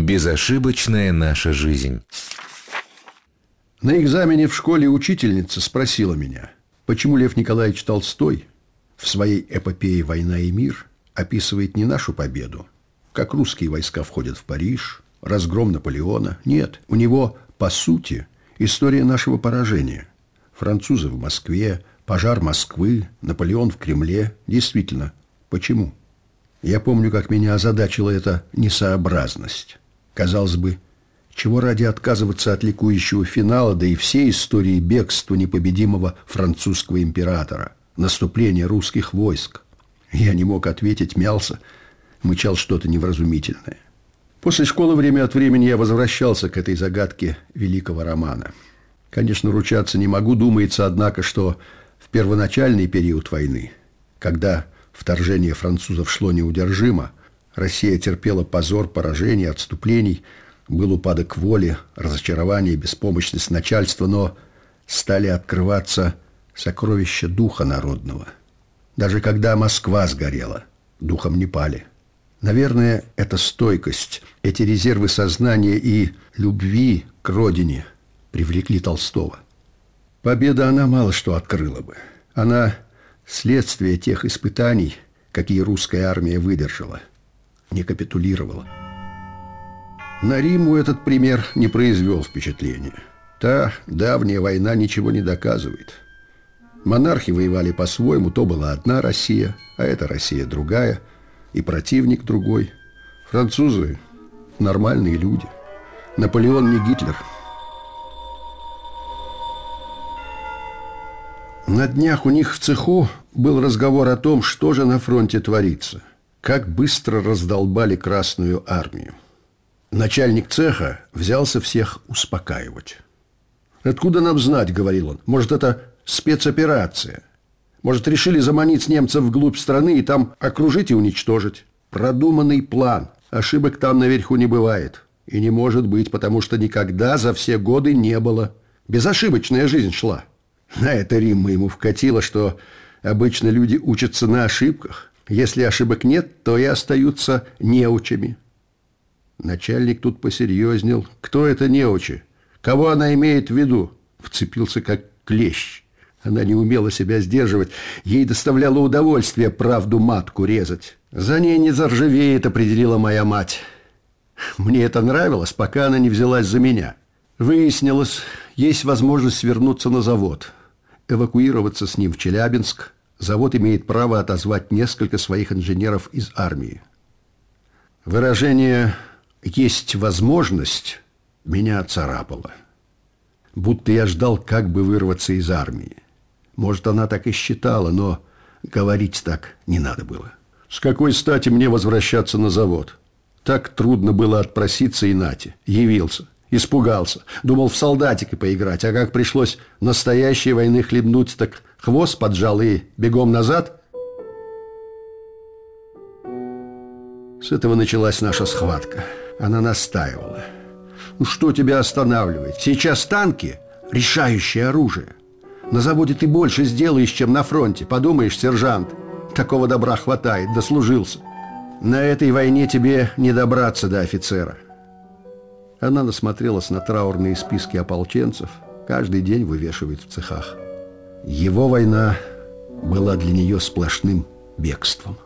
Безошибочная наша жизнь. На экзамене в школе учительница спросила меня, почему Лев Николаевич Толстой в своей эпопее «Война и мир» описывает не нашу победу, как русские войска входят в Париж, разгром Наполеона. Нет, у него, по сути, история нашего поражения. Французы в Москве, пожар Москвы, Наполеон в Кремле. Действительно, почему? Я помню, как меня озадачила эта несообразность. Казалось бы, чего ради отказываться от ликующего финала, да и всей истории бегства непобедимого французского императора, наступления русских войск? Я не мог ответить, мялся, мычал что-то невразумительное. После школы время от времени я возвращался к этой загадке великого романа. Конечно, ручаться не могу, думается, однако, что в первоначальный период войны, когда вторжение французов шло неудержимо, Россия терпела позор, поражений, отступлений – был упадок воли, разочарование, беспомощность начальства, но стали открываться сокровища духа народного. Даже когда Москва сгорела, духом не пали. Наверное, эта стойкость, эти резервы сознания и любви к родине привлекли Толстого. Победа она мало что открыла бы. Она следствие тех испытаний, какие русская армия выдержала, не капитулировала. На Риму этот пример не произвел впечатления. Та давняя война ничего не доказывает. Монархи воевали по-своему, то была одна Россия, а эта Россия другая, и противник другой. Французы – нормальные люди. Наполеон не Гитлер. На днях у них в цеху был разговор о том, что же на фронте творится. Как быстро раздолбали Красную армию. Начальник цеха взялся всех успокаивать. «Откуда нам знать?» – говорил он. «Может, это спецоперация? Может, решили заманить немцев вглубь страны и там окружить и уничтожить? Продуманный план. Ошибок там наверху не бывает. И не может быть, потому что никогда за все годы не было. Безошибочная жизнь шла. На это Римма ему вкатило, что обычно люди учатся на ошибках. Если ошибок нет, то и остаются неучами. Начальник тут посерьезнел. Кто это неучи? Кого она имеет в виду? Вцепился как клещ. Она не умела себя сдерживать. Ей доставляло удовольствие правду матку резать. За ней не заржавеет, определила моя мать. Мне это нравилось, пока она не взялась за меня. Выяснилось, есть возможность вернуться на завод, эвакуироваться с ним в Челябинск. Завод имеет право отозвать несколько своих инженеров из армии. Выражение есть возможность, меня царапало. Будто я ждал, как бы вырваться из армии. Может, она так и считала, но говорить так не надо было. С какой стати мне возвращаться на завод? Так трудно было отпроситься и нате. Явился. Испугался. Думал в солдатика поиграть. А как пришлось настоящей войны хлебнуть, так хвост поджал и бегом назад. С этого началась наша схватка. Она настаивала. «Ну что тебя останавливает? Сейчас танки – решающее оружие. На заводе ты больше сделаешь, чем на фронте. Подумаешь, сержант, такого добра хватает, дослужился. На этой войне тебе не добраться до офицера». Она насмотрелась на траурные списки ополченцев, каждый день вывешивает в цехах. Его война была для нее сплошным бегством.